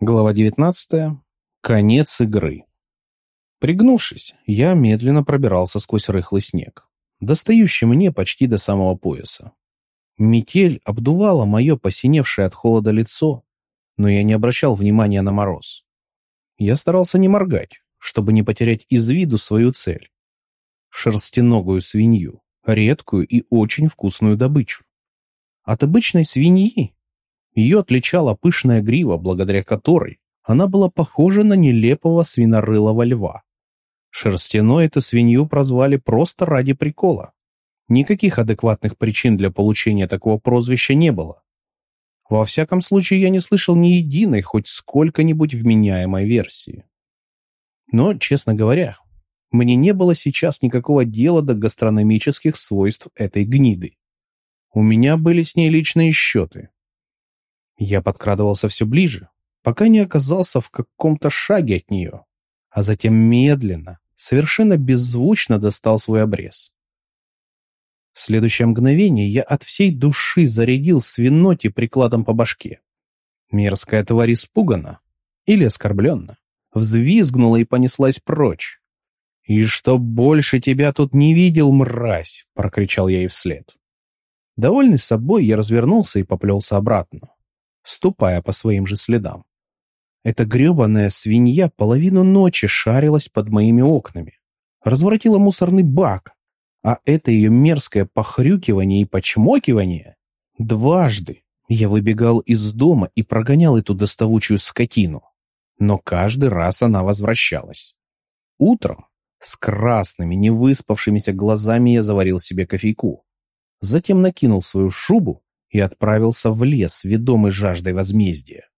Глава 19. Конец игры. Пригнувшись, я медленно пробирался сквозь рыхлый снег, достающий мне почти до самого пояса. Метель обдувала мое посиневшее от холода лицо, но я не обращал внимания на мороз. Я старался не моргать, чтобы не потерять из виду свою цель. Шерстеногую свинью, редкую и очень вкусную добычу. От обычной свиньи ее отличала пышная грива, благодаря которой она была похожа на нелепого свинорылого льва. Шерстяной эту свинью прозвали просто ради прикола. Никаких адекватных причин для получения такого прозвища не было. Во всяком случае, я не слышал ни единой, хоть сколько-нибудь вменяемой версии. Но, честно говоря, мне не было сейчас никакого дела до гастрономических свойств этой гниды. У меня были с ней личные счеты. Я подкрадывался все ближе, пока не оказался в каком-то шаге от нее, а затем медленно, совершенно беззвучно достал свой обрез. В следующее мгновение я от всей души зарядил свиноти прикладом по башке. Мерзкая тварь испугана или оскорбленно, взвизгнула и понеслась прочь. «И что больше тебя тут не видел, мразь!» — прокричал я ей вслед. Довольный собой, я развернулся и поплелся обратно, ступая по своим же следам. Эта гребаная свинья половину ночи шарилась под моими окнами, разворотила мусорный бак, а это ее мерзкое похрюкивание и почмокивание дважды я выбегал из дома и прогонял эту доставучую скотину. Но каждый раз она возвращалась. Утром с красными, невыспавшимися глазами я заварил себе кофейку. Затем накинул свою шубу и отправился в лес, ведомый жаждой возмездия.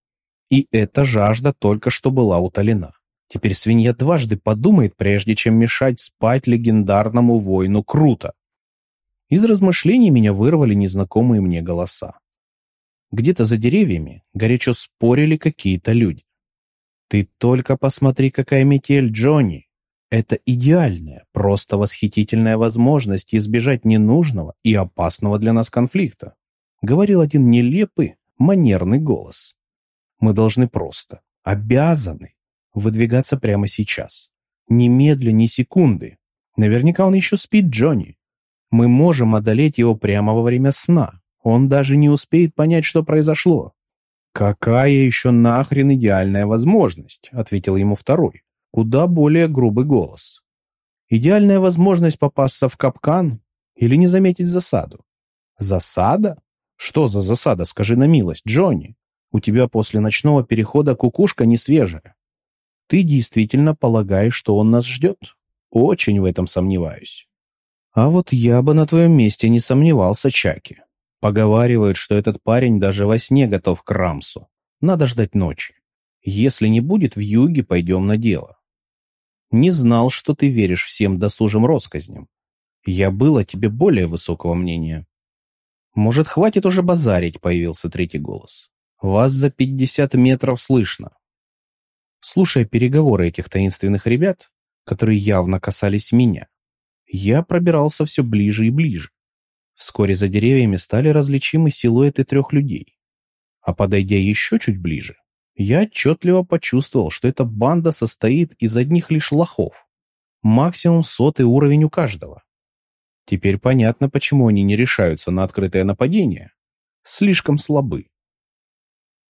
И эта жажда только что была утолена. Теперь свинья дважды подумает, прежде чем мешать спать легендарному воину Круто. Из размышлений меня вырвали незнакомые мне голоса. Где-то за деревьями горячо спорили какие-то люди. «Ты только посмотри, какая метель, Джонни! Это идеальная, просто восхитительная возможность избежать ненужного и опасного для нас конфликта», говорил один нелепый, манерный голос. «Мы должны просто, обязаны выдвигаться прямо сейчас. Немедля, ни секунды. Наверняка он еще спит, Джонни. Мы можем одолеть его прямо во время сна. Он даже не успеет понять, что произошло. «Какая еще нахрен идеальная возможность?» — ответил ему второй, куда более грубый голос. «Идеальная возможность попасться в капкан или не заметить засаду?» «Засада? Что за засада, скажи на милость, Джонни? У тебя после ночного перехода кукушка не свежая. Ты действительно полагаешь, что он нас ждет? Очень в этом сомневаюсь. А вот я бы на твоем месте не сомневался, Чаки. Поговаривают, что этот парень даже во сне готов к рамсу. Надо ждать ночи. Если не будет в юге, пойдем на дело. Не знал, что ты веришь всем досужим россказням. Я был о тебе более высокого мнения. Может, хватит уже базарить, появился третий голос. Вас за пятьдесят метров слышно. Слушая переговоры этих таинственных ребят, которые явно касались меня, я пробирался все ближе и ближе. Вскоре за деревьями стали различимы силуэты трех людей. А подойдя еще чуть ближе, я отчетливо почувствовал, что эта банда состоит из одних лишь лохов. Максимум сотый уровень у каждого. Теперь понятно, почему они не решаются на открытое нападение. Слишком слабы.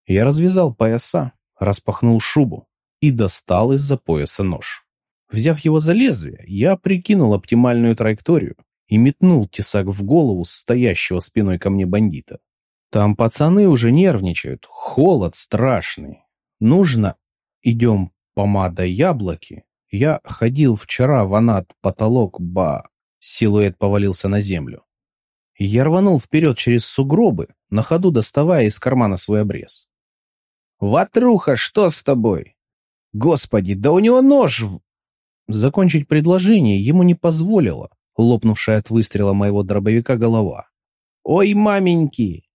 Я развязал пояса, распахнул шубу, и достал из-за пояса нож. Взяв его за лезвие, я прикинул оптимальную траекторию и метнул тесак в голову стоящего спиной ко мне бандита. Там пацаны уже нервничают, холод страшный. Нужно... Идем помада яблоки. Я ходил вчера в анат потолок ба... Силуэт повалился на землю. Я рванул вперед через сугробы, на ходу доставая из кармана свой обрез. «Ватруха, что с тобой?» Господи, да у него нож в... Закончить предложение ему не позволило, лопнувшая от выстрела моего дробовика голова. «Ой, маменьки!»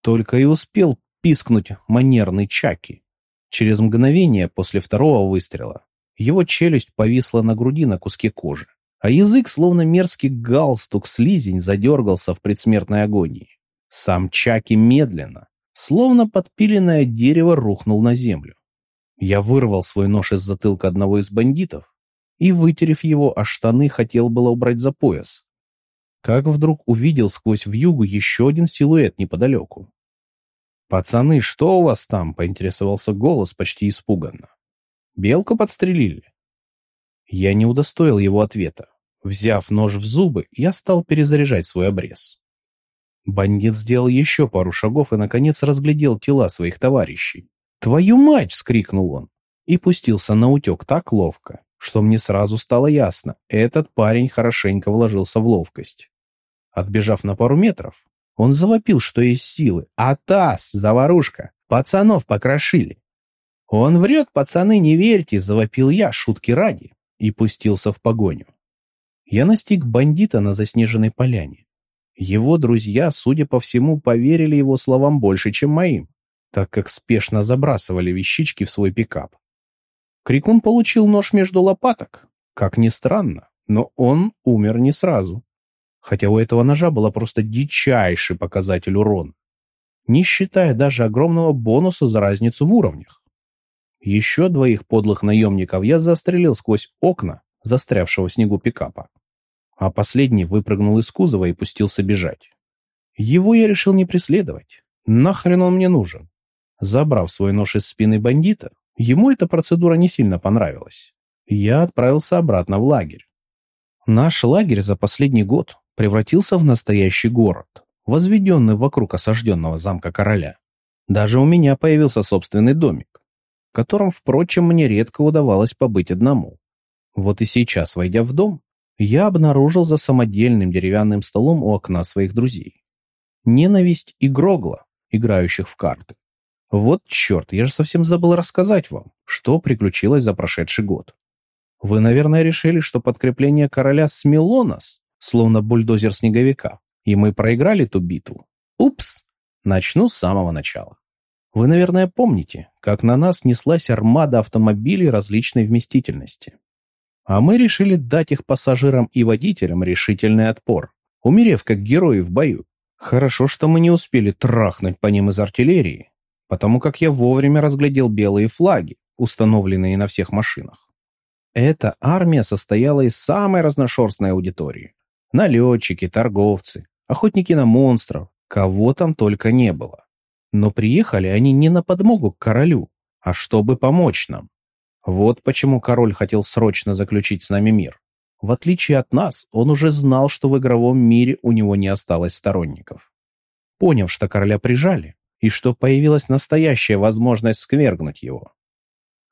Только и успел пискнуть манерный Чаки. Через мгновение после второго выстрела его челюсть повисла на груди на куске кожи, а язык, словно мерзкий галстук-слизень, задергался в предсмертной агонии. Сам Чаки медленно, словно подпиленное дерево, рухнул на землю. Я вырвал свой нож из затылка одного из бандитов и, вытерев его о штаны, хотел было убрать за пояс. Как вдруг увидел сквозь вьюгу еще один силуэт неподалеку. «Пацаны, что у вас там?» — поинтересовался голос почти испуганно. «Белку подстрелили?» Я не удостоил его ответа. Взяв нож в зубы, я стал перезаряжать свой обрез. Бандит сделал еще пару шагов и, наконец, разглядел тела своих товарищей. «Твою мать!» — вскрикнул он. И пустился на утек так ловко, что мне сразу стало ясно. Этот парень хорошенько вложился в ловкость. Отбежав на пару метров, он завопил, что есть силы. «Атас! Заварушка! Пацанов покрошили!» «Он врет, пацаны, не верьте!» — завопил я, шутки ради, и пустился в погоню. Я настиг бандита на заснеженной поляне. Его друзья, судя по всему, поверили его словам больше, чем моим, так как спешно забрасывали вещички в свой пикап. Крикун получил нож между лопаток. Как ни странно, но он умер не сразу. Хотя у этого ножа был просто дичайший показатель урона, не считая даже огромного бонуса за разницу в уровнях. Еще двоих подлых наемников я застрелил сквозь окна застрявшего в снегу пикапа а последний выпрыгнул из кузова и пустился бежать. Его я решил не преследовать. Нахрен он мне нужен? Забрав свой нож из спины бандита, ему эта процедура не сильно понравилась. Я отправился обратно в лагерь. Наш лагерь за последний год превратился в настоящий город, возведенный вокруг осажденного замка короля. Даже у меня появился собственный домик, в котором, впрочем, мне редко удавалось побыть одному. Вот и сейчас, войдя в дом, я обнаружил за самодельным деревянным столом у окна своих друзей. Ненависть и Грогла, играющих в карты. Вот черт, я же совсем забыл рассказать вам, что приключилось за прошедший год. Вы, наверное, решили, что подкрепление короля смело нас, словно бульдозер снеговика, и мы проиграли ту битву. Упс! Начну с самого начала. Вы, наверное, помните, как на нас неслась армада автомобилей различной вместительности а мы решили дать их пассажирам и водителям решительный отпор, умерев как герои в бою. Хорошо, что мы не успели трахнуть по ним из артиллерии, потому как я вовремя разглядел белые флаги, установленные на всех машинах. Эта армия состояла из самой разношерстной аудитории. Налетчики, торговцы, охотники на монстров, кого там только не было. Но приехали они не на подмогу к королю, а чтобы помочь нам. Вот почему король хотел срочно заключить с нами мир. В отличие от нас, он уже знал, что в игровом мире у него не осталось сторонников. Поняв, что короля прижали, и что появилась настоящая возможность сквергнуть его,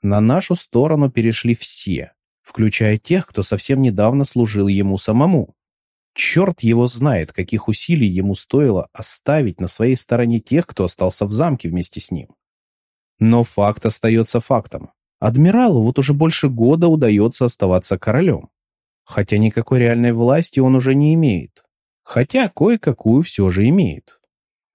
на нашу сторону перешли все, включая тех, кто совсем недавно служил ему самому. Черт его знает, каких усилий ему стоило оставить на своей стороне тех, кто остался в замке вместе с ним. Но факт остается фактом. Адмиралу вот уже больше года удается оставаться королем. Хотя никакой реальной власти он уже не имеет. Хотя кое-какую все же имеет.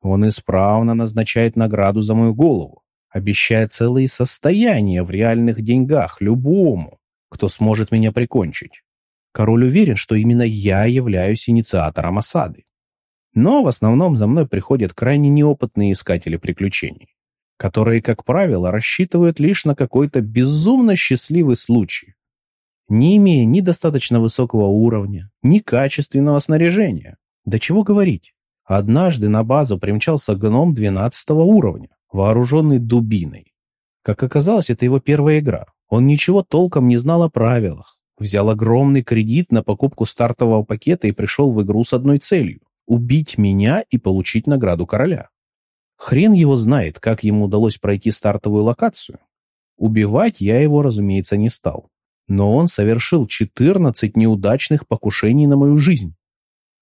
Он исправно назначает награду за мою голову, обещая целые состояния в реальных деньгах любому, кто сможет меня прикончить. Король уверен, что именно я являюсь инициатором осады. Но в основном за мной приходят крайне неопытные искатели приключений которые, как правило, рассчитывают лишь на какой-то безумно счастливый случай, не имея ни достаточно высокого уровня, ни качественного снаряжения. Да чего говорить. Однажды на базу примчался гном 12 уровня, вооруженный дубиной. Как оказалось, это его первая игра. Он ничего толком не знал о правилах. Взял огромный кредит на покупку стартового пакета и пришел в игру с одной целью – убить меня и получить награду короля. Хрен его знает, как ему удалось пройти стартовую локацию. Убивать я его, разумеется, не стал. Но он совершил 14 неудачных покушений на мою жизнь.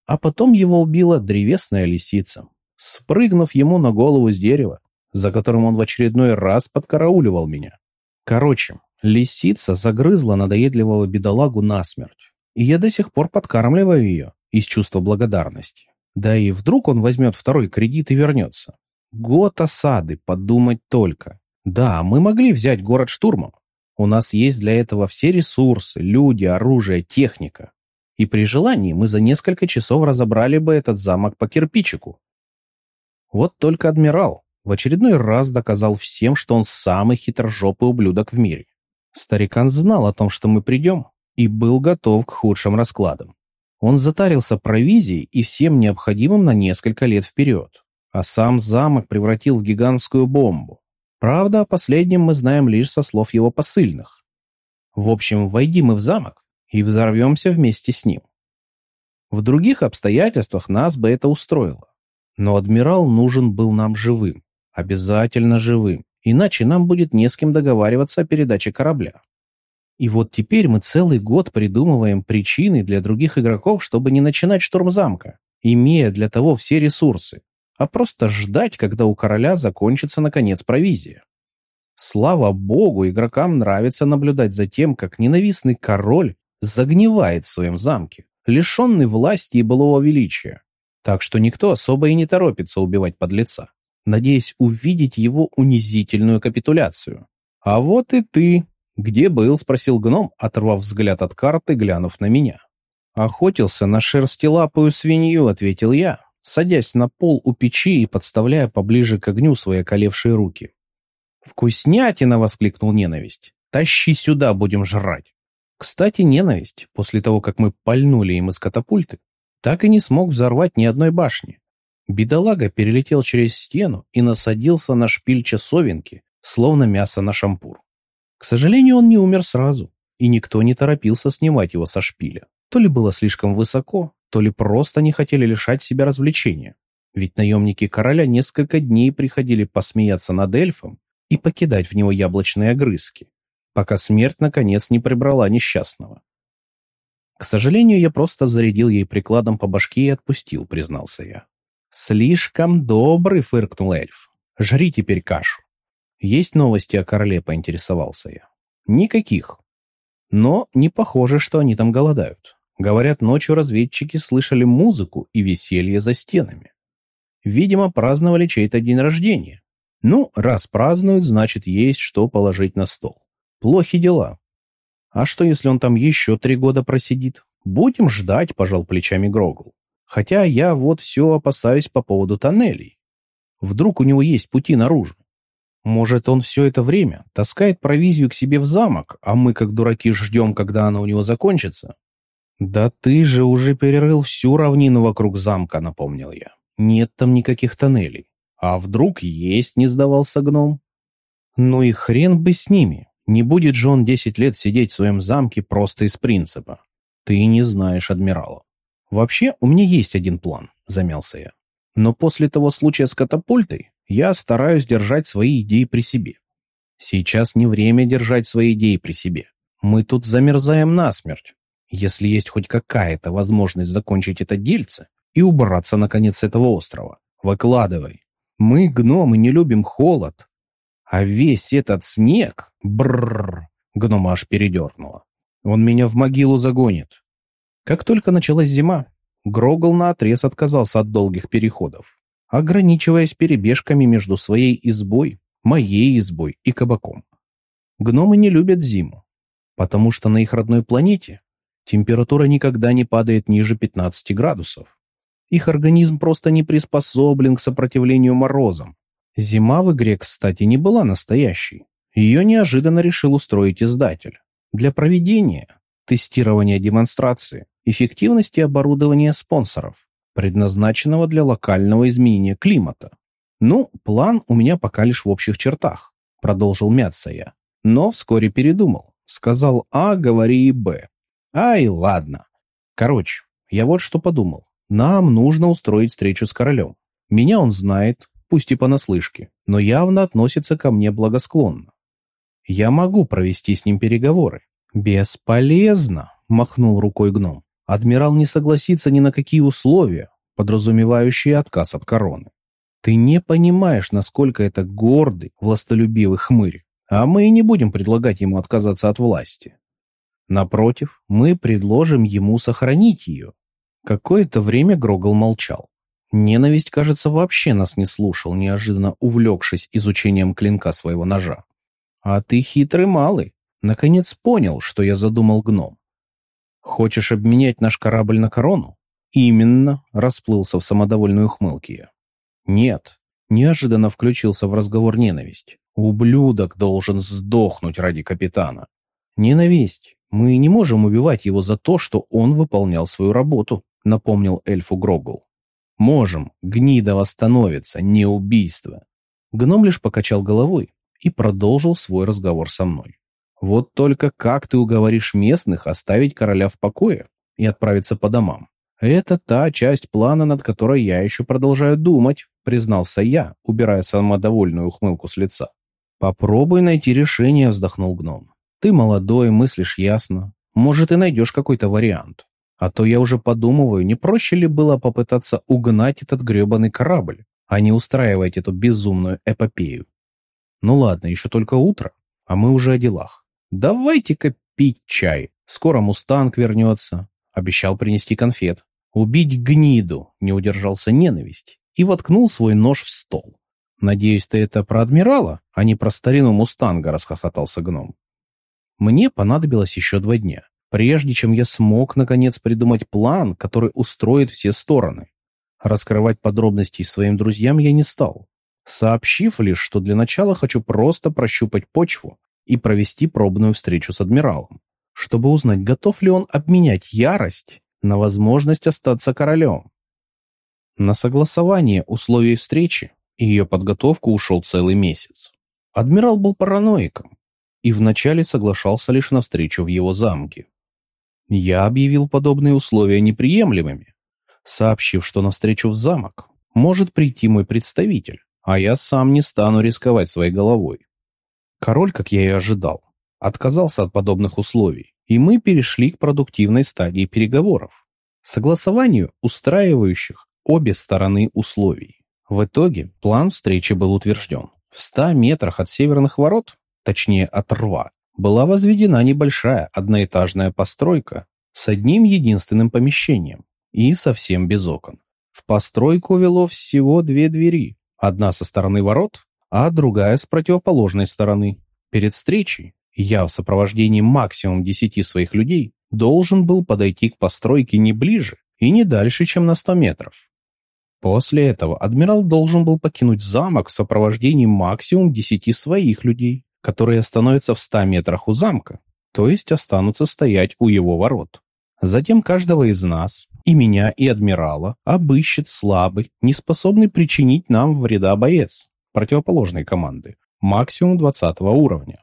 А потом его убила древесная лисица, спрыгнув ему на голову с дерева, за которым он в очередной раз подкарауливал меня. Короче, лисица загрызла надоедливого бедолагу насмерть, и я до сих пор подкармливаю ее из чувства благодарности. Да и вдруг он возьмет второй кредит и вернется. Год осады, подумать только. Да, мы могли взять город штурмом. У нас есть для этого все ресурсы, люди, оружие, техника. И при желании мы за несколько часов разобрали бы этот замок по кирпичику. Вот только адмирал, в очередной раз доказал всем, что он самый хитрожопый ублюдок в мире. Старикан знал о том, что мы придем, и был готов к худшим раскладам. Он затарился провизией и всем необходимым на несколько лет вперед, а сам замок превратил в гигантскую бомбу. Правда, о последнем мы знаем лишь со слов его посыльных. В общем, войди мы в замок и взорвемся вместе с ним. В других обстоятельствах нас бы это устроило. Но адмирал нужен был нам живым, обязательно живым, иначе нам будет не с кем договариваться о передаче корабля. И вот теперь мы целый год придумываем причины для других игроков, чтобы не начинать штурм замка, имея для того все ресурсы, а просто ждать, когда у короля закончится наконец провизия. Слава богу, игрокам нравится наблюдать за тем, как ненавистный король загнивает в своем замке, лишенный власти и былого величия. Так что никто особо и не торопится убивать подлеца, надеясь увидеть его унизительную капитуляцию. «А вот и ты!» «Где был?» — спросил гном, оторвав взгляд от карты, глянув на меня. «Охотился на шерстилапую свинью», — ответил я, садясь на пол у печи и подставляя поближе к огню свои колевшие руки. «Вкуснятина!» — воскликнул ненависть. «Тащи сюда, будем жрать!» Кстати, ненависть, после того, как мы пальнули им из катапульты, так и не смог взорвать ни одной башни. Бедолага перелетел через стену и насадился на шпиль часовенки, словно мясо на шампур. К сожалению, он не умер сразу, и никто не торопился снимать его со шпиля. То ли было слишком высоко, то ли просто не хотели лишать себя развлечения. Ведь наемники короля несколько дней приходили посмеяться над эльфом и покидать в него яблочные огрызки, пока смерть наконец не прибрала несчастного. К сожалению, я просто зарядил ей прикладом по башке и отпустил, признался я. «Слишком добрый», — фыркнул эльф. «Жри теперь кашу». «Есть новости о короле?» — поинтересовался я. «Никаких. Но не похоже, что они там голодают. Говорят, ночью разведчики слышали музыку и веселье за стенами. Видимо, праздновали чей-то день рождения. Ну, раз празднуют, значит, есть что положить на стол. Плохи дела. А что, если он там еще три года просидит? Будем ждать, пожал плечами Грогл. Хотя я вот все опасаюсь по поводу тоннелей. Вдруг у него есть пути наружу. Может, он все это время таскает провизию к себе в замок, а мы, как дураки, ждем, когда она у него закончится? Да ты же уже перерыл всю равнину вокруг замка, напомнил я. Нет там никаких тоннелей. А вдруг есть, не сдавался гном? Ну и хрен бы с ними. Не будет же он десять лет сидеть в своем замке просто из принципа. Ты не знаешь адмирала. Вообще, у меня есть один план, замялся я. Но после того случая с катапультой я стараюсь держать свои идеи при себе. Сейчас не время держать свои идеи при себе. Мы тут замерзаем насмерть. Если есть хоть какая-то возможность закончить это дельце и убраться, наконец, с этого острова, выкладывай. Мы, гномы, не любим холод. А весь этот снег... Бррр! Гнома аж передернула. Он меня в могилу загонит. Как только началась зима, Грогл наотрез отказался от долгих переходов ограничиваясь перебежками между своей избой, моей избой и кабаком. Гномы не любят зиму, потому что на их родной планете температура никогда не падает ниже 15 градусов. Их организм просто не приспособлен к сопротивлению морозам. Зима в игре, кстати, не была настоящей. Ее неожиданно решил устроить издатель. Для проведения, тестирования демонстрации, эффективности оборудования спонсоров предназначенного для локального изменения климата. Ну, план у меня пока лишь в общих чертах, продолжил мяться я. Но вскоре передумал. Сказал А, говори и Б. Ай, ладно. Короче, я вот что подумал. Нам нужно устроить встречу с королем. Меня он знает, пусть и понаслышке, но явно относится ко мне благосклонно. Я могу провести с ним переговоры. Бесполезно, махнул рукой гном. Адмирал не согласится ни на какие условия, подразумевающие отказ от короны. Ты не понимаешь, насколько это гордый, властолюбивый хмырь, а мы и не будем предлагать ему отказаться от власти. Напротив, мы предложим ему сохранить ее. Какое-то время Грогол молчал. Ненависть, кажется, вообще нас не слушал, неожиданно увлекшись изучением клинка своего ножа. А ты хитрый малый. Наконец понял, что я задумал гном. Хочешь обменять наш корабль на корону? Именно, расплылся в самодовольную ухмылке. Нет, Неожиданно включился в разговор ненависть. Ублюдок должен сдохнуть ради капитана. Ненависть. Мы не можем убивать его за то, что он выполнял свою работу, напомнил эльфу Грогул. Можем. Гнида восстановится, не убийство. Гном лишь покачал головой и продолжил свой разговор со мной. Вот только как ты уговоришь местных оставить короля в покое и отправиться по домам? Это та часть плана, над которой я еще продолжаю думать, признался я, убирая самодовольную ухмылку с лица. Попробуй найти решение, вздохнул гном. Ты молодой, мыслишь ясно. Может, и найдешь какой-то вариант. А то я уже подумываю, не проще ли было попытаться угнать этот гребаный корабль, а не устраивать эту безумную эпопею. Ну ладно, еще только утро, а мы уже о делах. Давайте-ка пить чай. Скоро Мустанг вернется. Обещал принести конфет. Убить гниду, не удержался ненависть и воткнул свой нож в стол. «Надеюсь, ты это про адмирала, а не про старину Мустанга», — расхохотался гном. Мне понадобилось еще два дня, прежде чем я смог, наконец, придумать план, который устроит все стороны. Раскрывать подробности своим друзьям я не стал, сообщив лишь, что для начала хочу просто прощупать почву и провести пробную встречу с адмиралом, чтобы узнать, готов ли он обменять ярость на возможность остаться королем. На согласование условий встречи и ее подготовку ушел целый месяц. Адмирал был параноиком и вначале соглашался лишь на встречу в его замке. Я объявил подобные условия неприемлемыми, сообщив, что на встречу в замок может прийти мой представитель, а я сам не стану рисковать своей головой. Король, как я и ожидал, отказался от подобных условий, и мы перешли к продуктивной стадии переговоров, согласованию устраивающих обе стороны условий. В итоге план встречи был утвержден. В 100 метрах от северных ворот, точнее от рва, была возведена небольшая одноэтажная постройка с одним единственным помещением и совсем без окон. В постройку вело всего две двери, одна со стороны ворот, а другая с противоположной стороны. Перед встречей я в сопровождении максимум десяти своих людей должен был подойти к постройке не ближе и не дальше, чем на 100 метров. После этого адмирал должен был покинуть замок в сопровождении максимум десяти своих людей, которые остановятся в ста метрах у замка, то есть останутся стоять у его ворот. Затем каждого из нас, и меня, и адмирала, обыщет слабый, неспособный причинить нам вреда боец противоположной команды, максимум 20 уровня,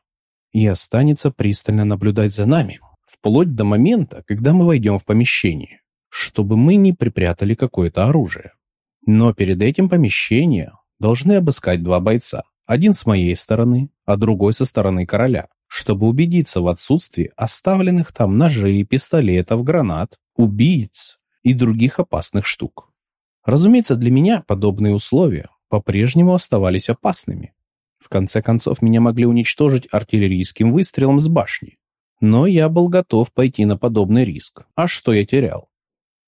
и останется пристально наблюдать за нами, вплоть до момента, когда мы войдем в помещение, чтобы мы не припрятали какое-то оружие. Но перед этим помещение должны обыскать два бойца. Один с моей стороны, а другой со стороны короля, чтобы убедиться в отсутствии оставленных там ножей, пистолетов, гранат, убийц и других опасных штук. Разумеется, для меня подобные условия по-прежнему оставались опасными. В конце концов, меня могли уничтожить артиллерийским выстрелом с башни. Но я был готов пойти на подобный риск. А что я терял?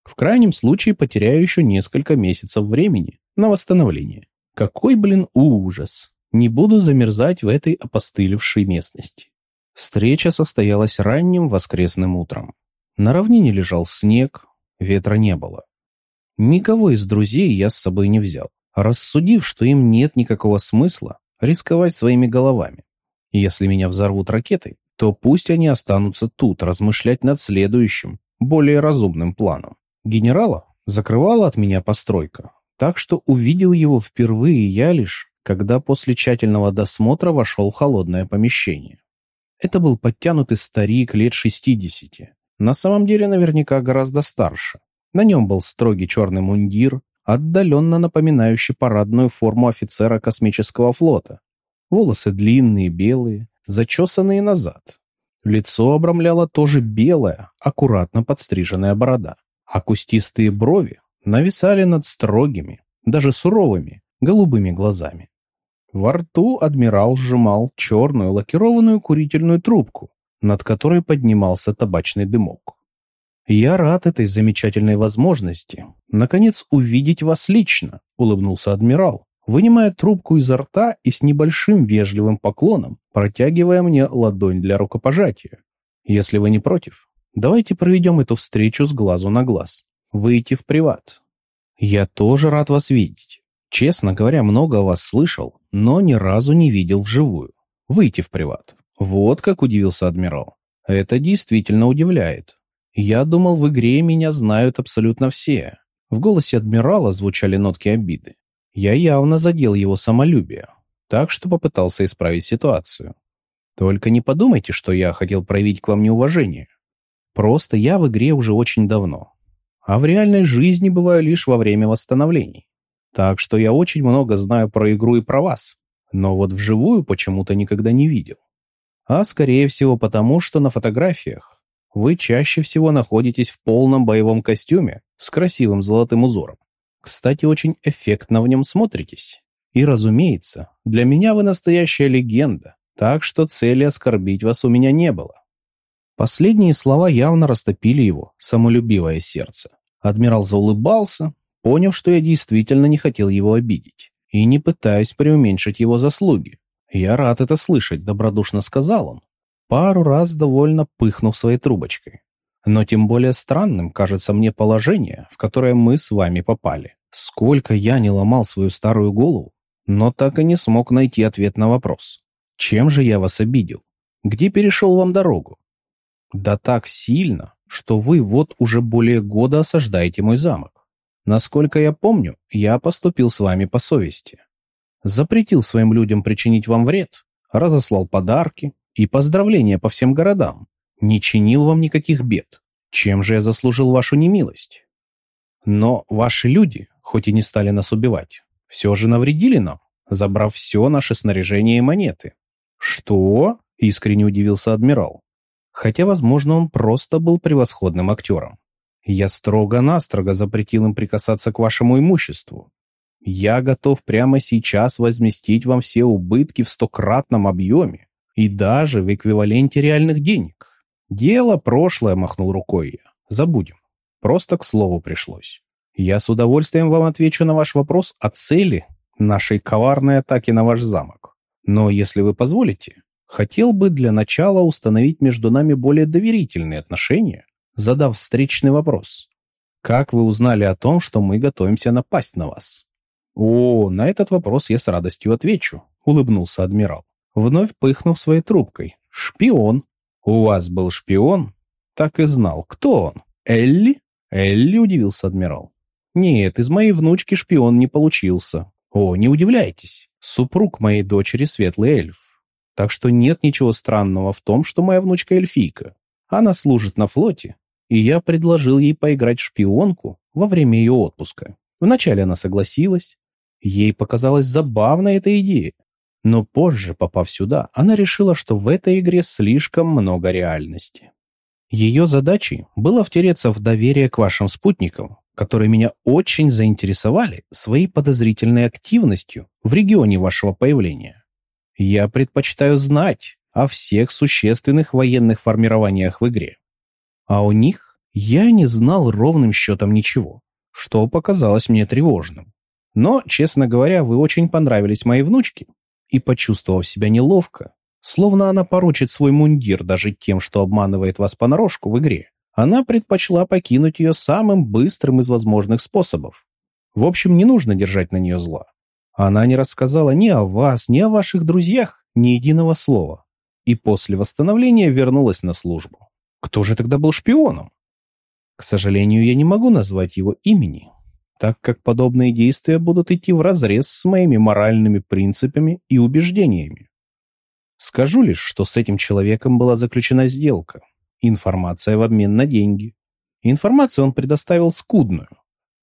В крайнем случае потеряю еще несколько месяцев времени на восстановление. Какой, блин, ужас. Не буду замерзать в этой опостылевшей местности. Встреча состоялась ранним воскресным утром. На равнине лежал снег, ветра не было. Никого из друзей я с собой не взял, рассудив, что им нет никакого смысла рисковать своими головами. Если меня взорвут ракетой, то пусть они останутся тут размышлять над следующим, более разумным планом. Генерала закрывала от меня постройка, так что увидел его впервые я лишь, когда после тщательного досмотра вошел в холодное помещение. Это был подтянутый старик лет шестидесяти, на самом деле наверняка гораздо старше. На нем был строгий черный мундир, отдаленно напоминающий парадную форму офицера космического флота. Волосы длинные, белые, зачесанные назад. Лицо обрамляла тоже белая, аккуратно подстриженная борода а кустистые брови нависали над строгими, даже суровыми, голубыми глазами. Во рту адмирал сжимал черную лакированную курительную трубку, над которой поднимался табачный дымок. «Я рад этой замечательной возможности. Наконец увидеть вас лично», — улыбнулся адмирал, вынимая трубку изо рта и с небольшим вежливым поклоном протягивая мне ладонь для рукопожатия. «Если вы не против, Давайте проведем эту встречу с глазу на глаз. Выйти в приват. Я тоже рад вас видеть. Честно говоря, много о вас слышал, но ни разу не видел вживую. Выйти в приват. Вот как удивился адмирал. Это действительно удивляет. Я думал, в игре меня знают абсолютно все. В голосе адмирала звучали нотки обиды. Я явно задел его самолюбие, так что попытался исправить ситуацию. Только не подумайте, что я хотел проявить к вам неуважение. Просто я в игре уже очень давно. А в реальной жизни бываю лишь во время восстановлений. Так что я очень много знаю про игру и про вас. Но вот вживую почему-то никогда не видел. А скорее всего потому, что на фотографиях вы чаще всего находитесь в полном боевом костюме с красивым золотым узором. Кстати, очень эффектно в нем смотритесь. И, разумеется, для меня вы настоящая легенда, так что цели оскорбить вас у меня не было. Последние слова явно растопили его самолюбивое сердце. Адмирал заулыбался, поняв, что я действительно не хотел его обидеть, и не пытаюсь преуменьшить его заслуги. «Я рад это слышать», — добродушно сказал он, пару раз довольно пыхнув своей трубочкой. «Но тем более странным кажется мне положение, в которое мы с вами попали. Сколько я не ломал свою старую голову, но так и не смог найти ответ на вопрос. Чем же я вас обидел? Где перешел вам дорогу? Да так сильно, что вы вот уже более года осаждаете мой замок. Насколько я помню, я поступил с вами по совести запретил своим людям причинить вам вред, разослал подарки и поздравления по всем городам, не чинил вам никаких бед. Чем же я заслужил вашу немилость? Но ваши люди, хоть и не стали нас убивать, все же навредили нам, забрав все наше снаряжение и монеты. Что? Искренне удивился адмирал. Хотя, возможно, он просто был превосходным актером. Я строго-настрого запретил им прикасаться к вашему имуществу, я готов прямо сейчас возместить вам все убытки в стократном объеме и даже в эквиваленте реальных денег. Дело прошлое, махнул рукой я. Забудем. Просто к слову пришлось. Я с удовольствием вам отвечу на ваш вопрос о цели нашей коварной атаки на ваш замок. Но, если вы позволите, хотел бы для начала установить между нами более доверительные отношения, задав встречный вопрос. Как вы узнали о том, что мы готовимся напасть на вас? «О, на этот вопрос я с радостью отвечу», — улыбнулся адмирал, вновь пыхнув своей трубкой. «Шпион. У вас был шпион?» «Так и знал. Кто он? Элли?» «Элли?» — удивился адмирал. «Нет, из моей внучки шпион не получился. О, не удивляйтесь. Супруг моей дочери светлый эльф. Так что нет ничего странного в том, что моя внучка эльфийка. Она служит на флоте, и я предложил ей поиграть в шпионку во время ее отпуска. Вначале она согласилась, Ей показалась забавной эта идея. Но позже, попав сюда, она решила, что в этой игре слишком много реальности. Ее задачей было втереться в доверие к вашим спутникам, которые меня очень заинтересовали своей подозрительной активностью в регионе вашего появления. Я предпочитаю знать о всех существенных военных формированиях в игре. А у них я не знал ровным счетом ничего, что показалось мне тревожным. Но, честно говоря, вы очень понравились моей внучке. И, почувствовав себя неловко, словно она порочит свой мундир даже тем, что обманывает вас понарошку в игре, она предпочла покинуть ее самым быстрым из возможных способов. В общем, не нужно держать на нее зла. Она не рассказала ни о вас, ни о ваших друзьях, ни единого слова. И после восстановления вернулась на службу. Кто же тогда был шпионом? К сожалению, я не могу назвать его имени, так как подобные действия будут идти вразрез с моими моральными принципами и убеждениями. Скажу лишь, что с этим человеком была заключена сделка. Информация в обмен на деньги. Информацию он предоставил скудную.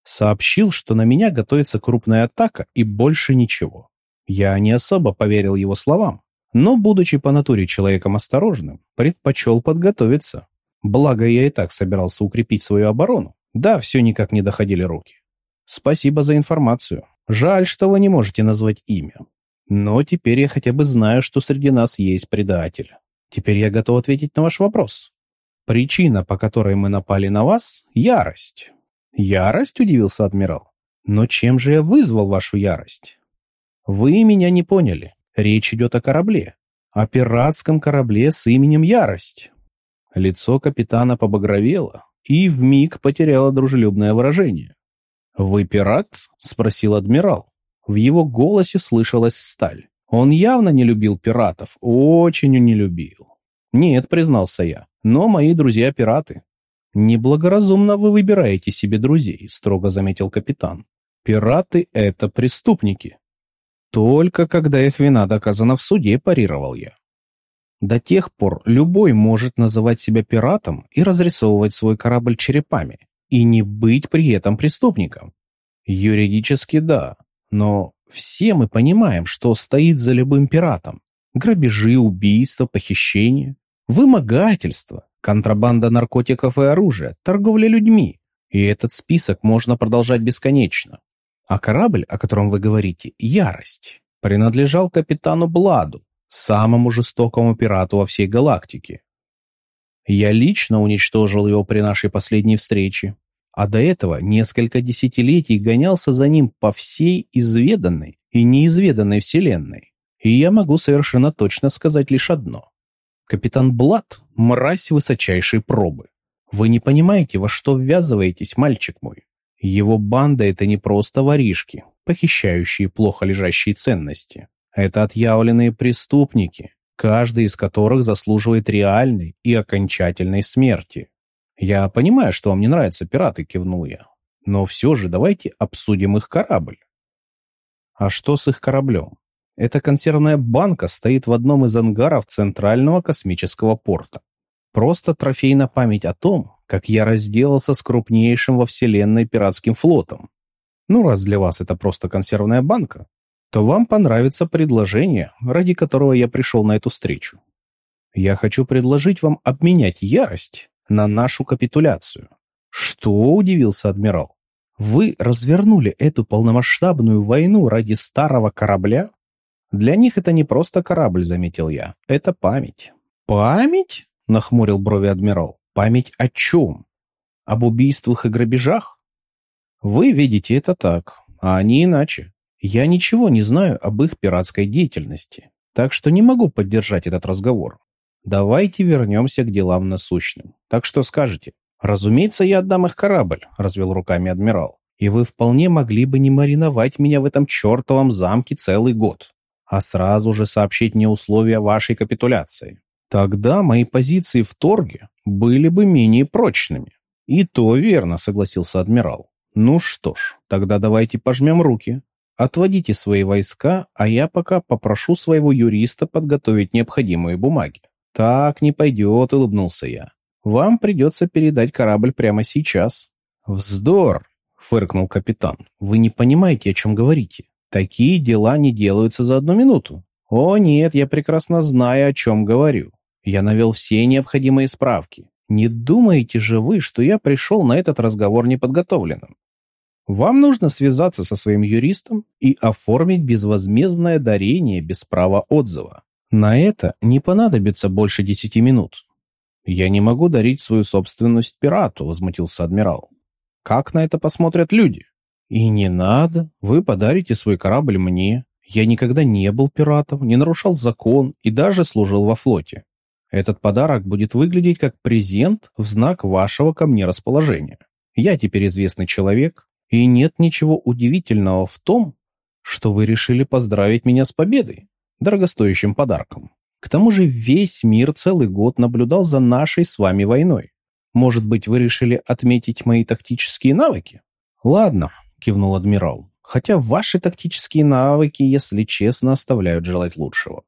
Сообщил, что на меня готовится крупная атака и больше ничего. Я не особо поверил его словам, но, будучи по натуре человеком осторожным, предпочел подготовиться. Благо, я и так собирался укрепить свою оборону. Да, все никак не доходили руки. Спасибо за информацию. Жаль, что вы не можете назвать имя. Но теперь я хотя бы знаю, что среди нас есть предатель. Теперь я готов ответить на ваш вопрос. Причина, по которой мы напали на вас — ярость. Ярость, удивился адмирал. Но чем же я вызвал вашу ярость? Вы меня не поняли. Речь идет о корабле. О пиратском корабле с именем Ярость. Лицо капитана побагровело и вмиг потеряло дружелюбное выражение. «Вы пират?» — спросил адмирал. В его голосе слышалась сталь. Он явно не любил пиратов, очень не любил. «Нет», — признался я, — «но мои друзья пираты». «Неблагоразумно вы выбираете себе друзей», — строго заметил капитан. «Пираты — это преступники». «Только когда их вина доказана в суде», — парировал я. До тех пор любой может называть себя пиратом и разрисовывать свой корабль черепами, и не быть при этом преступником. Юридически да, но все мы понимаем, что стоит за любым пиратом. Грабежи, убийства, похищения, вымогательство, контрабанда наркотиков и оружия, торговля людьми. И этот список можно продолжать бесконечно. А корабль, о котором вы говорите, «Ярость», принадлежал капитану Бладу, самому жестокому пирату во всей галактике. Я лично уничтожил его при нашей последней встрече, а до этого несколько десятилетий гонялся за ним по всей изведанной и неизведанной вселенной. И я могу совершенно точно сказать лишь одно. Капитан Блад – мразь высочайшей пробы. Вы не понимаете, во что ввязываетесь, мальчик мой. Его банда – это не просто воришки, похищающие плохо лежащие ценности. Это отъявленные преступники, каждый из которых заслуживает реальной и окончательной смерти. «Я понимаю, что вам не нравятся пираты», — кивнул я. «Но все же давайте обсудим их корабль». «А что с их кораблем?» Эта консервная банка стоит в одном из ангаров Центрального космического порта. Просто трофей на память о том, как я разделался с крупнейшим во Вселенной пиратским флотом. Ну, раз для вас это просто консервная банка, то вам понравится предложение, ради которого я пришел на эту встречу. Я хочу предложить вам обменять ярость на нашу капитуляцию. Что, удивился адмирал? Вы развернули эту полномасштабную войну ради старого корабля? Для них это не просто корабль, заметил я. Это память. Память? Нахмурил брови адмирал. Память о чем? Об убийствах и грабежах? Вы видите это так, а они иначе. Я ничего не знаю об их пиратской деятельности, так что не могу поддержать этот разговор. Давайте вернемся к делам насущным. Так что скажете? Разумеется, я отдам их корабль, развел руками адмирал. И вы вполне могли бы не мариновать меня в этом чертовом замке целый год, а сразу же сообщить мне условия вашей капитуляции. Тогда мои позиции в торге были бы менее прочными. И то верно, согласился адмирал. Ну что ж, тогда давайте пожмем руки. Отводите свои войска, а я пока попрошу своего юриста подготовить необходимые бумаги. «Так не пойдет», — улыбнулся я. «Вам придется передать корабль прямо сейчас». «Вздор!» — фыркнул капитан. «Вы не понимаете, о чем говорите. Такие дела не делаются за одну минуту». «О нет, я прекрасно знаю, о чем говорю. Я навел все необходимые справки. Не думаете же вы, что я пришел на этот разговор неподготовленным? Вам нужно связаться со своим юристом и оформить безвозмездное дарение без права отзыва. На это не понадобится больше десяти минут. Я не могу дарить свою собственность пирату, возмутился адмирал. Как на это посмотрят люди? И не надо, вы подарите свой корабль мне. Я никогда не был пиратом, не нарушал закон и даже служил во флоте. Этот подарок будет выглядеть как презент в знак вашего ко мне расположения. Я теперь известный человек, и нет ничего удивительного в том, что вы решили поздравить меня с победой дорогостоящим подарком. К тому же весь мир целый год наблюдал за нашей с вами войной. Может быть, вы решили отметить мои тактические навыки? Ладно, кивнул адмирал. Хотя ваши тактические навыки, если честно, оставляют желать лучшего.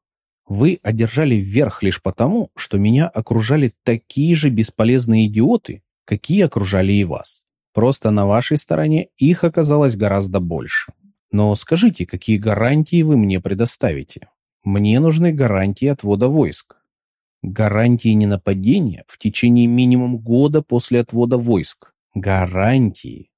Вы одержали верх лишь потому, что меня окружали такие же бесполезные идиоты, какие окружали и вас. Просто на вашей стороне их оказалось гораздо больше. Но скажите, какие гарантии вы мне предоставите? Мне нужны гарантии отвода войск. Гарантии ненападения в течение минимум года после отвода войск. Гарантии.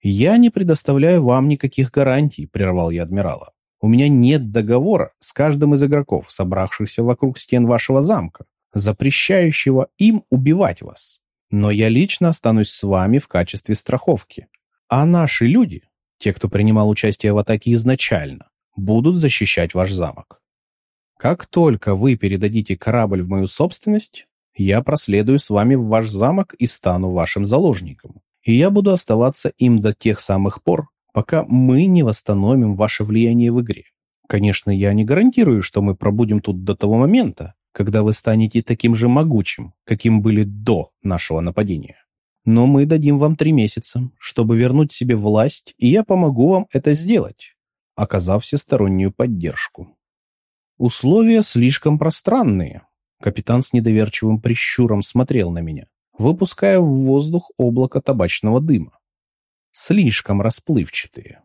Я не предоставляю вам никаких гарантий, прервал я адмирала. У меня нет договора с каждым из игроков, собравшихся вокруг стен вашего замка, запрещающего им убивать вас. Но я лично останусь с вами в качестве страховки. А наши люди, те, кто принимал участие в атаке изначально, будут защищать ваш замок. Как только вы передадите корабль в мою собственность, я проследую с вами в ваш замок и стану вашим заложником. И я буду оставаться им до тех самых пор, пока мы не восстановим ваше влияние в игре. Конечно, я не гарантирую, что мы пробудем тут до того момента, когда вы станете таким же могучим, каким были до нашего нападения. Но мы дадим вам три месяца, чтобы вернуть себе власть, и я помогу вам это сделать, оказав всестороннюю поддержку. Условия слишком пространные. Капитан с недоверчивым прищуром смотрел на меня, выпуская в воздух облако табачного дыма. Слишком расплывчатые.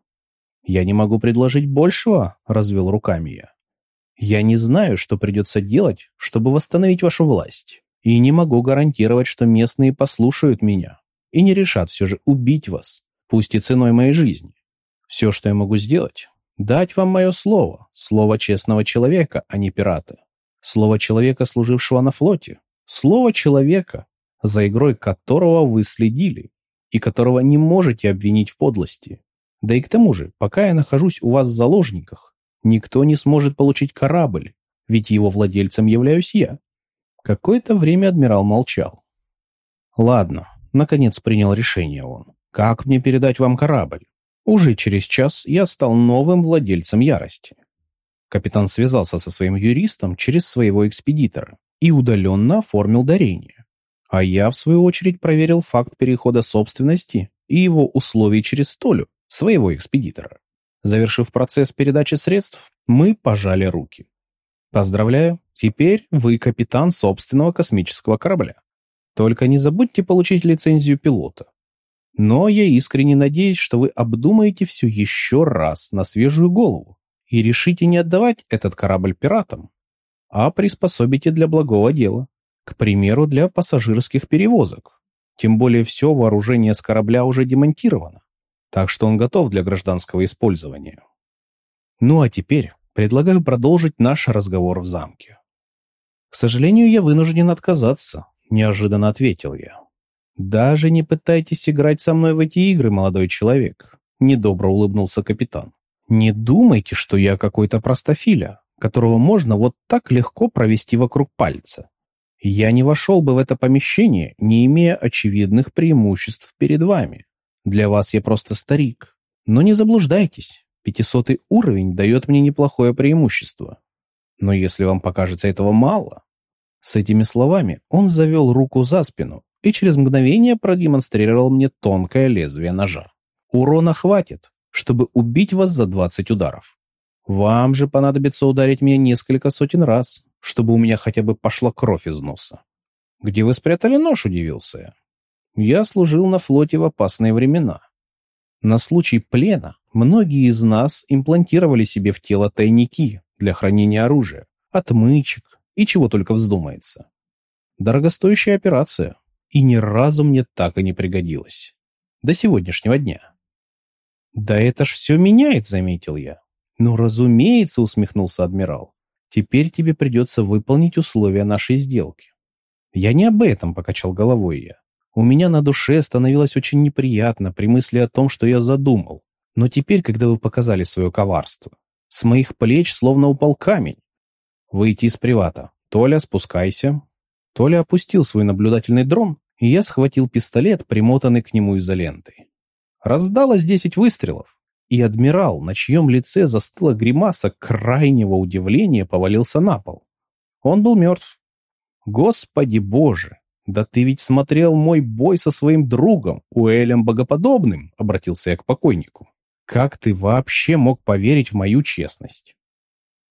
Я не могу предложить большего, развел руками я. Я не знаю, что придется делать, чтобы восстановить вашу власть. И не могу гарантировать, что местные послушают меня и не решат все же убить вас, пусть и ценой моей жизни. Все, что я могу сделать, дать вам мое слово, слово честного человека, а не пирата. Слово человека, служившего на флоте. Слово человека, за игрой которого вы следили и которого не можете обвинить в подлости. Да и к тому же, пока я нахожусь у вас в заложниках, никто не сможет получить корабль, ведь его владельцем являюсь я. Какое-то время адмирал молчал. «Ладно», — наконец принял решение он. «Как мне передать вам корабль? Уже через час я стал новым владельцем ярости». Капитан связался со своим юристом через своего экспедитора и удаленно оформил дарение. А я, в свою очередь, проверил факт перехода собственности и его условий через столю своего экспедитора. Завершив процесс передачи средств, мы пожали руки. Поздравляю, теперь вы капитан собственного космического корабля. Только не забудьте получить лицензию пилота. Но я искренне надеюсь, что вы обдумаете все еще раз на свежую голову и решите не отдавать этот корабль пиратам, а приспособите для благого дела, к примеру, для пассажирских перевозок. Тем более все вооружение с корабля уже демонтировано, так что он готов для гражданского использования. Ну а теперь Предлагаю продолжить наш разговор в замке. К сожалению, я вынужден отказаться, неожиданно ответил я. Даже не пытайтесь играть со мной в эти игры, молодой человек, недобро улыбнулся капитан. Не думайте, что я какой-то простофиля, которого можно вот так легко провести вокруг пальца. Я не вошел бы в это помещение, не имея очевидных преимуществ перед вами. Для вас я просто старик. Но не заблуждайтесь. Пятисотый уровень дает мне неплохое преимущество. Но если вам покажется этого мало... С этими словами он завел руку за спину и через мгновение продемонстрировал мне тонкое лезвие ножа. Урона хватит, чтобы убить вас за 20 ударов. Вам же понадобится ударить меня несколько сотен раз, чтобы у меня хотя бы пошла кровь из носа. Где вы спрятали нож, удивился я. Я служил на флоте в опасные времена. На случай плена многие из нас имплантировали себе в тело тайники для хранения оружия, отмычек и чего только вздумается. Дорогостоящая операция, и ни разу мне так и не пригодилась. До сегодняшнего дня. «Да это ж все меняет», — заметил я. «Ну, разумеется», — усмехнулся адмирал. «Теперь тебе придется выполнить условия нашей сделки». «Я не об этом», — покачал головой я. У меня на душе становилось очень неприятно при мысли о том, что я задумал. Но теперь, когда вы показали свое коварство, с моих плеч словно упал камень. Выйти из привата. Толя, спускайся. Толя опустил свой наблюдательный дрон, и я схватил пистолет, примотанный к нему изолентой. Раздалось десять выстрелов, и адмирал, на чьем лице застыла гримаса крайнего удивления, повалился на пол. Он был мертв. Господи боже! «Да ты ведь смотрел мой бой со своим другом, Уэлем Богоподобным», — обратился я к покойнику. «Как ты вообще мог поверить в мою честность?»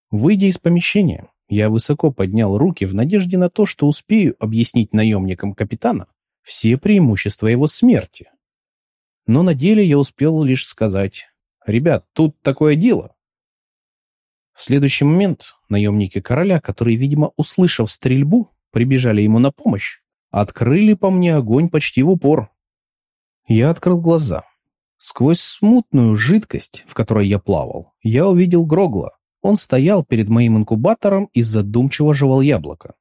Выйдя из помещения, я высоко поднял руки в надежде на то, что успею объяснить наемникам капитана все преимущества его смерти. Но на деле я успел лишь сказать «Ребят, тут такое дело». В следующий момент наемники короля, которые, видимо, услышав стрельбу, прибежали ему на помощь, открыли по мне огонь почти в упор. Я открыл глаза. Сквозь смутную жидкость, в которой я плавал, я увидел Грогла. Он стоял перед моим инкубатором и задумчиво жевал яблоко.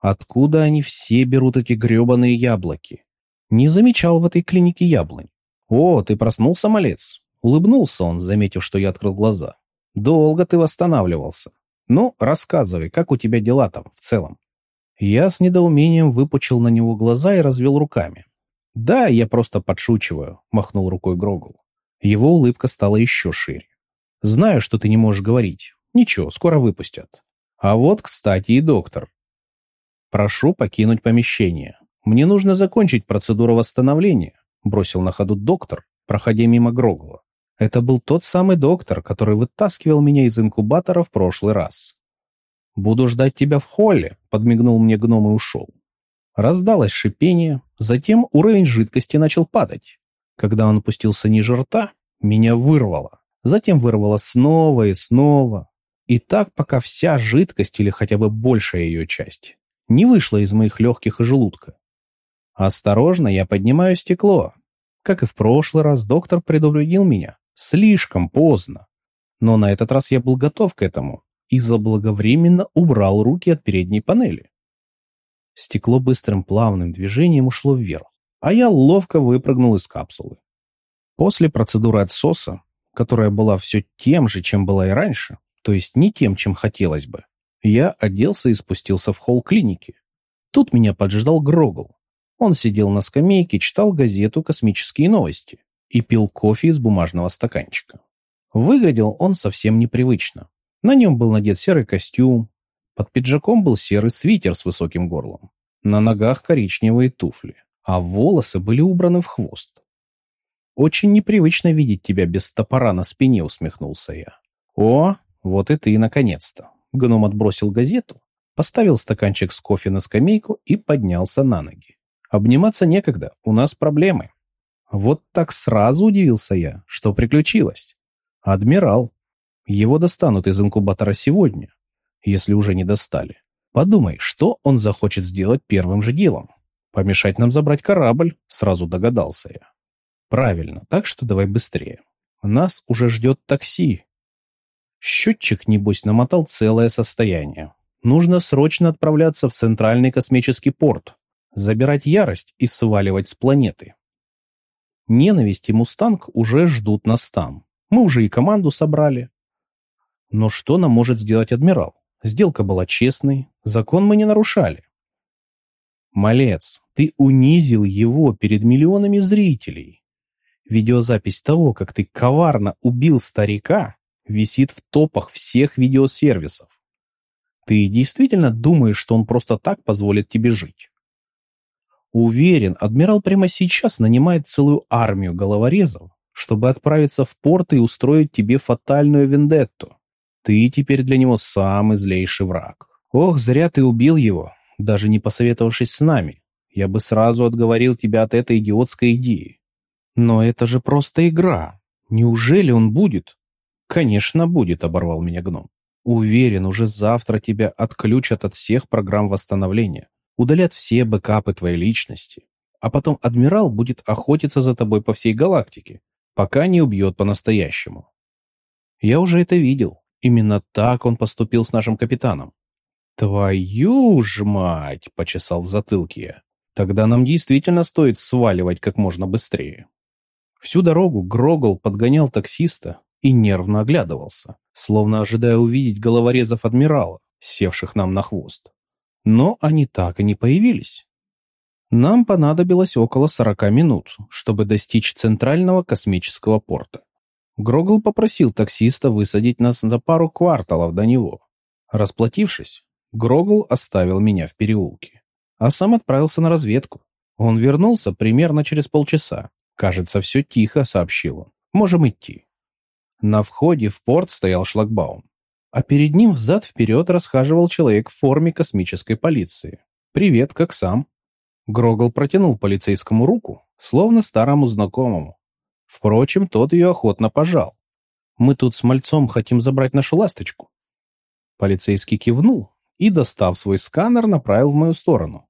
Откуда они все берут эти гребаные яблоки? Не замечал в этой клинике яблонь. «О, ты проснулся, малец?» Улыбнулся он, заметив, что я открыл глаза. «Долго ты восстанавливался. Ну, рассказывай, как у тебя дела там в целом?» Я с недоумением выпучил на него глаза и развел руками. «Да, я просто подшучиваю», — махнул рукой Грогул. Его улыбка стала еще шире. «Знаю, что ты не можешь говорить. Ничего, скоро выпустят. А вот, кстати, и доктор. Прошу покинуть помещение. Мне нужно закончить процедуру восстановления», бросил на ходу доктор, проходя мимо Грогла. Это был тот самый доктор, который вытаскивал меня из инкубатора в прошлый раз. «Буду ждать тебя в холле», — подмигнул мне гном и ушел. Раздалось шипение, затем уровень жидкости начал падать. Когда он опустился ниже рта, меня вырвало. Затем вырвало снова и снова. И так, пока вся жидкость или хотя бы большая ее часть не вышла из моих легких и желудка. Осторожно я поднимаю стекло. Как и в прошлый раз, доктор предупредил меня. Слишком поздно. Но на этот раз я был готов к этому и заблаговременно убрал руки от передней панели. Стекло быстрым плавным движением ушло вверх, а я ловко выпрыгнул из капсулы. После процедуры отсоса, которая была все тем же, чем была и раньше, то есть не тем, чем хотелось бы, я оделся и спустился в холл клиники. Тут меня поджидал Грогл. Он сидел на скамейке, читал газету «Космические новости» и пил кофе из бумажного стаканчика. Выглядел он совсем непривычно. На нем был надет серый костюм, под пиджаком был серый свитер с высоким горлом, на ногах коричневые туфли, а волосы были убраны в хвост. «Очень непривычно видеть тебя без топора на спине», — усмехнулся я. «О, вот и ты, наконец-то!» Гном отбросил газету, поставил стаканчик с кофе на скамейку и поднялся на ноги. «Обниматься некогда, у нас проблемы». Вот так сразу удивился я, что приключилось. Адмирал. Его достанут из инкубатора сегодня, если уже не достали. Подумай, что он захочет сделать первым же делом? Помешать нам забрать корабль, сразу догадался я. Правильно, так что давай быстрее. Нас уже ждет такси. Счетчик, небось, намотал целое состояние. Нужно срочно отправляться в Центральный космический порт, забирать ярость и сваливать с планеты. Ненависть и Мустанг уже ждут нас там. Мы уже и команду собрали. Но что нам может сделать адмирал? Сделка была честной, закон мы не нарушали. Малец, ты унизил его перед миллионами зрителей. Видеозапись того, как ты коварно убил старика, висит в топах всех видеосервисов. Ты действительно думаешь, что он просто так позволит тебе жить? Уверен, адмирал прямо сейчас нанимает целую армию головорезов, чтобы отправиться в порт и устроить тебе фатальную вендетту. Ты теперь для него самый злейший враг. Ох, зря ты убил его, даже не посоветовавшись с нами. Я бы сразу отговорил тебя от этой идиотской идеи. Но это же просто игра. Неужели он будет? Конечно, будет, оборвал меня гном. Уверен, уже завтра тебя отключат от всех программ восстановления, удалят все бэкапы твоей личности. А потом адмирал будет охотиться за тобой по всей галактике, пока не убьет по-настоящему. Я уже это видел. Именно так он поступил с нашим капитаном. «Твою ж мать!» — почесал в затылке «Тогда нам действительно стоит сваливать как можно быстрее». Всю дорогу Грогол подгонял таксиста и нервно оглядывался, словно ожидая увидеть головорезов адмирала, севших нам на хвост. Но они так и не появились. Нам понадобилось около сорока минут, чтобы достичь центрального космического порта. Грогл попросил таксиста высадить нас за пару кварталов до него. Расплатившись, Грогл оставил меня в переулке, а сам отправился на разведку. Он вернулся примерно через полчаса. «Кажется, все тихо», — сообщил он. «Можем идти». На входе в порт стоял шлагбаум, а перед ним взад-вперед расхаживал человек в форме космической полиции. «Привет, как сам?» Грогл протянул полицейскому руку, словно старому знакомому, Впрочем, тот ее охотно пожал. «Мы тут с мальцом хотим забрать нашу ласточку». Полицейский кивнул и, достав свой сканер, направил в мою сторону.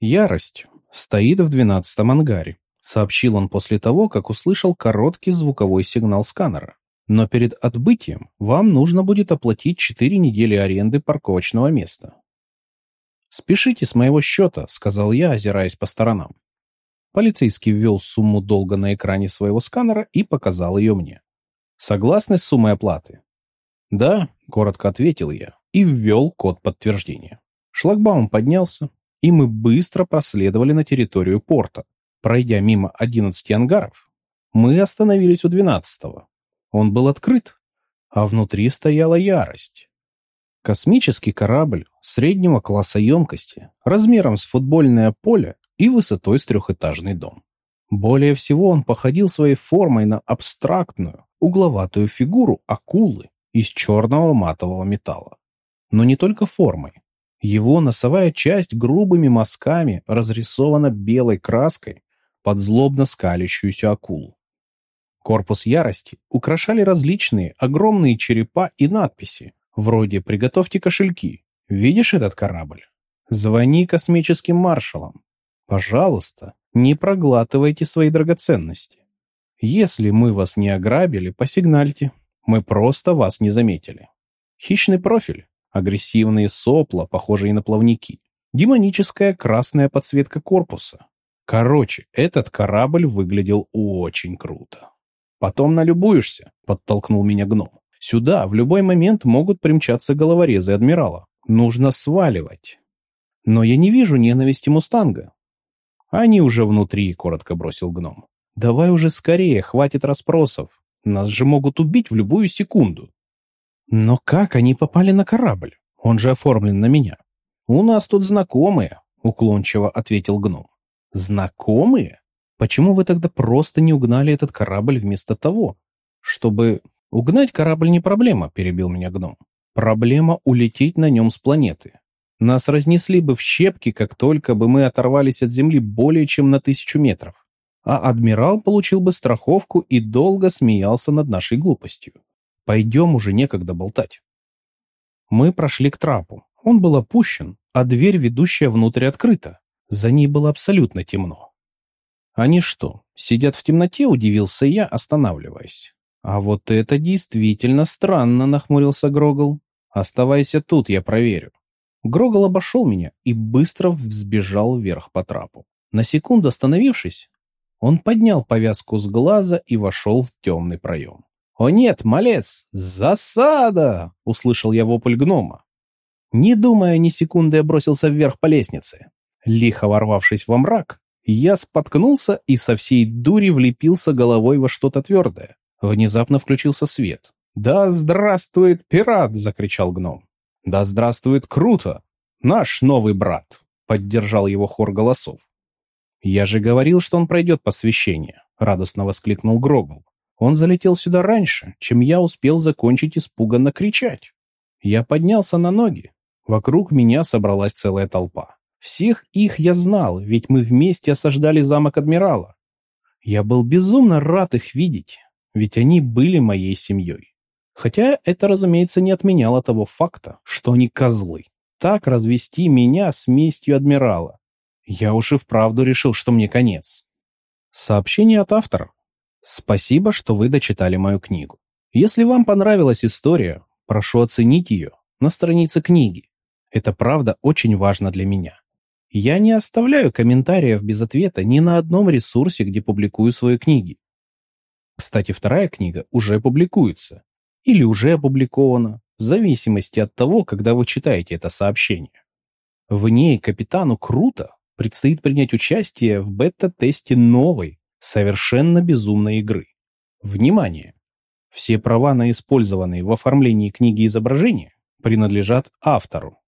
«Ярость стоит в двенадцатом ангаре», — сообщил он после того, как услышал короткий звуковой сигнал сканера. «Но перед отбытием вам нужно будет оплатить четыре недели аренды парковочного места». «Спешите с моего счета», — сказал я, озираясь по сторонам. Полицейский ввел сумму долга на экране своего сканера и показал ее мне. «Согласны с суммой оплаты?» «Да», — коротко ответил я и ввел код подтверждения. Шлагбаум поднялся, и мы быстро проследовали на территорию порта. Пройдя мимо 11 ангаров, Мы остановились у двенадцатого. Он был открыт, а внутри стояла ярость. Космический корабль среднего класса емкости, размером с футбольное поле и высотой с трехэтажный дом. Более всего он походил своей формой на абстрактную, угловатую фигуру акулы из черного матового металла. Но не только формой. Его носовая часть грубыми мазками разрисована белой краской под злобно скалящуюся акулу. Корпус ярости украшали различные огромные черепа и надписи, вроде «Приготовьте кошельки». Видишь этот корабль? Звони космическим маршалам. Пожалуйста, не проглатывайте свои драгоценности. Если мы вас не ограбили, посигнальте. Мы просто вас не заметили. Хищный профиль, агрессивные сопла, похожие на плавники, демоническая красная подсветка корпуса. Короче, этот корабль выглядел очень круто. Потом налюбуешься, подтолкнул меня гном. Сюда в любой момент могут примчаться головорезы адмирала. Нужно сваливать. Но я не вижу ненависти Мустанга. Они уже внутри, коротко бросил гном. Давай уже скорее, хватит расспросов. Нас же могут убить в любую секунду. Но как они попали на корабль? Он же оформлен на меня. У нас тут знакомые, уклончиво ответил гном. Знакомые? Почему вы тогда просто не угнали этот корабль вместо того, чтобы... Угнать корабль не проблема, перебил меня гном. Проблема улететь на нем с планеты. Нас разнесли бы в щепки, как только бы мы оторвались от Земли более чем на тысячу метров. А адмирал получил бы страховку и долго смеялся над нашей глупостью. Пойдем, уже некогда болтать. Мы прошли к трапу. Он был опущен, а дверь, ведущая внутрь, открыта. За ней было абсолютно темно. Они что, сидят в темноте, удивился я, останавливаясь. А вот это действительно странно, нахмурился Грогл. Оставайся тут, я проверю. Грогл обошел меня и быстро взбежал вверх по трапу. На секунду остановившись, он поднял повязку с глаза и вошел в темный проем. «О нет, малец! Засада!» — услышал я вопль гнома. Не думая ни секунды, я бросился вверх по лестнице. Лихо ворвавшись во мрак, я споткнулся и со всей дури влепился головой во что-то твердое. Внезапно включился свет. «Да здравствует пират!» — закричал гном. «Да здравствует круто! Наш новый брат!» — поддержал его хор голосов. «Я же говорил, что он пройдет посвящение!» — радостно воскликнул Грогл. Он залетел сюда раньше, чем я успел закончить испуганно кричать. Я поднялся на ноги. Вокруг меня собралась целая толпа. Всех их я знал, ведь мы вместе осаждали замок адмирала. Я был безумно рад их видеть, ведь они были моей семьей. Хотя это, разумеется, не отменяло того факта, что они козлы. Так развести меня с местью адмирала. Я уж и вправду решил, что мне конец. Сообщение от автора. Спасибо, что вы дочитали мою книгу. Если вам понравилась история, прошу оценить ее на странице книги. Это правда очень важно для меня. Я не оставляю комментариев без ответа ни на одном ресурсе, где публикую свои книги. Кстати, вторая книга уже публикуется. Или уже опубликована, в зависимости от того, когда вы читаете это сообщение. В ней капитану Круто предстоит принять участие в бета-тесте новой, совершенно безумной игры. Внимание! Все права на использованные в оформлении книги изображения принадлежат автору.